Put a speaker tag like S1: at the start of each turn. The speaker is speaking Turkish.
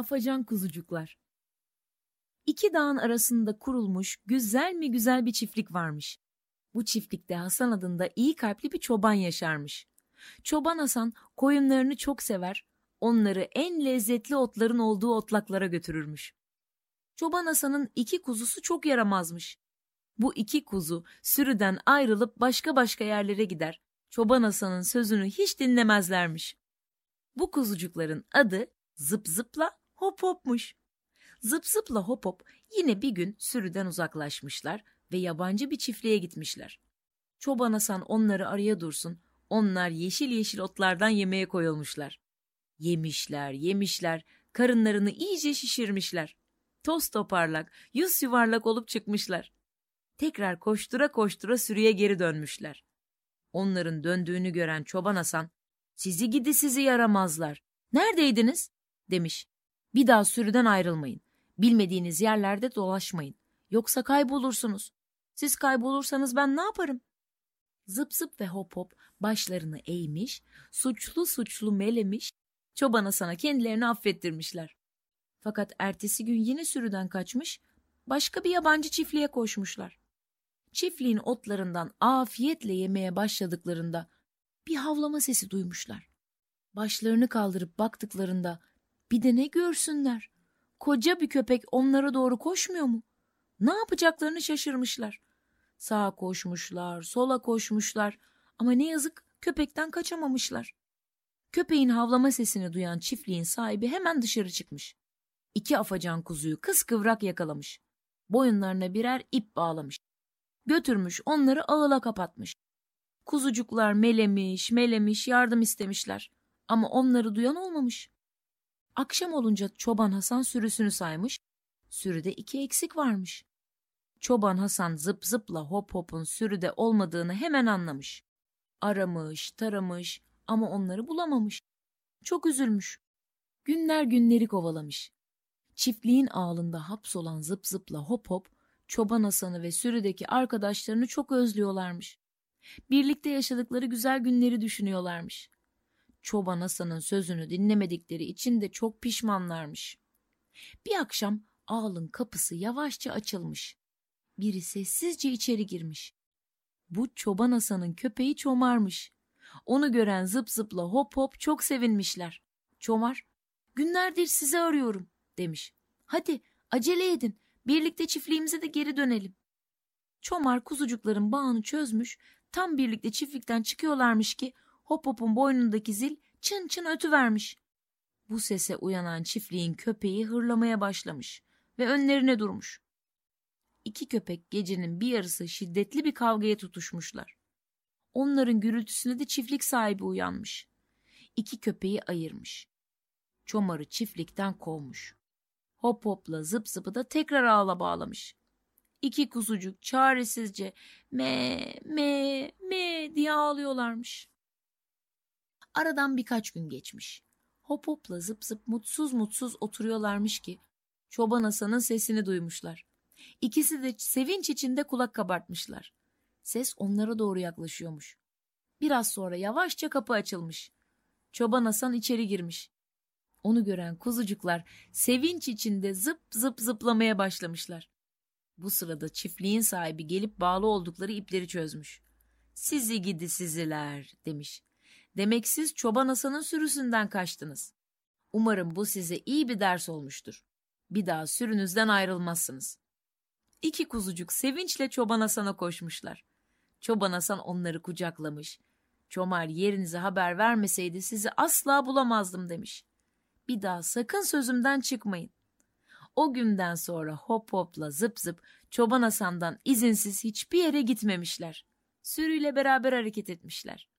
S1: Afacan kuzucuklar. İki dağın arasında kurulmuş güzel mi güzel bir çiftlik varmış. Bu çiftlikte Hasan adında iyi kalpli bir çoban yaşarmış. Çoban Hasan koyunlarını çok sever, onları en lezzetli otların olduğu otlaklara götürürmüş. Çoban Hasan'ın iki kuzusu çok yaramazmış. Bu iki kuzu sürüden ayrılıp başka başka yerlere gider. Çoban Hasan'ın sözünü hiç dinlemezlermiş. Bu kuzucukların adı Zıp Zıpla Hop Hop'muş. Zıp Zıpla Hop Hop yine bir gün sürüden uzaklaşmışlar ve yabancı bir çiftliğe gitmişler. Çoban Hasan onları araya dursun, onlar yeşil yeşil otlardan yemeye koyulmuşlar. Yemişler, yemişler, karınlarını iyice şişirmişler. Toz toparlak, yüz yuvarlak olup çıkmışlar. Tekrar koştura koştura sürüye geri dönmüşler. Onların döndüğünü gören çoban Hasan, sizi gidi sizi yaramazlar. Neredeydiniz? demiş. Bir daha sürüden ayrılmayın. Bilmediğiniz yerlerde dolaşmayın. Yoksa kaybolursunuz. Siz kaybolursanız ben ne yaparım? Zıp zıp ve hop hop başlarını eğmiş, suçlu suçlu melemiş, çobana sana kendilerini affettirmişler. Fakat ertesi gün yine sürüden kaçmış, başka bir yabancı çiftliğe koşmuşlar. Çiftliğin otlarından afiyetle yemeye başladıklarında bir havlama sesi duymuşlar. Başlarını kaldırıp baktıklarında bir de ne görsünler? Koca bir köpek onlara doğru koşmuyor mu? Ne yapacaklarını şaşırmışlar. Sağa koşmuşlar, sola koşmuşlar ama ne yazık köpekten kaçamamışlar. Köpeğin havlama sesini duyan çiftliğin sahibi hemen dışarı çıkmış. İki afacan kuzuyu kıskıvrak yakalamış. Boyunlarına birer ip bağlamış. Götürmüş onları ağıla kapatmış. Kuzucuklar melemiş, melemiş, yardım istemişler. Ama onları duyan olmamış. Akşam olunca çoban Hasan sürüsünü saymış. Sürüde iki eksik varmış. Çoban Hasan zıp zıpla hop hopun sürüde olmadığını hemen anlamış. Aramış, taramış ama onları bulamamış. Çok üzülmüş. Günler günleri kovalamış. Çiftliğin ağlında hapsolan zıp zıpla hop hop, çoban Hasan'ı ve sürüdeki arkadaşlarını çok özlüyorlarmış. Birlikte yaşadıkları güzel günleri düşünüyorlarmış. Çoban Hasan'ın sözünü dinlemedikleri için de çok pişmanlarmış. Bir akşam ağlın kapısı yavaşça açılmış. Biri sessizce içeri girmiş. Bu çoban Hasan'ın köpeği Çomar'mış. Onu gören zıp zıpla hop hop çok sevinmişler. Çomar, günlerdir sizi arıyorum demiş. Hadi acele edin, birlikte çiftliğimize de geri dönelim. Çomar kuzucukların bağını çözmüş, tam birlikte çiftlikten çıkıyorlarmış ki Hop Hop'un boynundaki zil çın çın ötüvermiş. Bu sese uyanan çiftliğin köpeği hırlamaya başlamış ve önlerine durmuş. İki köpek gecenin bir yarısı şiddetli bir kavgaya tutuşmuşlar. Onların gürültüsüne de çiftlik sahibi uyanmış. İki köpeği ayırmış. Çomarı çiftlikten kovmuş. Hop hopla zıp zıpı da tekrar ağla bağlamış. İki kuzucuk çaresizce me me me diye ağlıyorlarmış. Aradan birkaç gün geçmiş. Hop hopla zıp zıp mutsuz mutsuz oturuyorlarmış ki çoban Hasan'ın sesini duymuşlar. İkisi de sevinç içinde kulak kabartmışlar. Ses onlara doğru yaklaşıyormuş. Biraz sonra yavaşça kapı açılmış. Çoban Hasan içeri girmiş. Onu gören kuzucuklar sevinç içinde zıp zıp zıplamaya başlamışlar. Bu sırada çiftliğin sahibi gelip bağlı oldukları ipleri çözmüş. Sizi gidi siziler demiş. Demek siz çoban Hasan'ın sürüsünden kaçtınız. Umarım bu size iyi bir ders olmuştur. Bir daha sürünüzden ayrılmazsınız. İki kuzucuk sevinçle çoban Hasan'a koşmuşlar. Çoban Hasan onları kucaklamış. Çomar yerinize haber vermeseydi sizi asla bulamazdım demiş. Bir daha sakın sözümden çıkmayın. O günden sonra hop hopla zıp zıp çoban Hasan'dan izinsiz hiçbir yere gitmemişler. Sürüyle beraber hareket etmişler.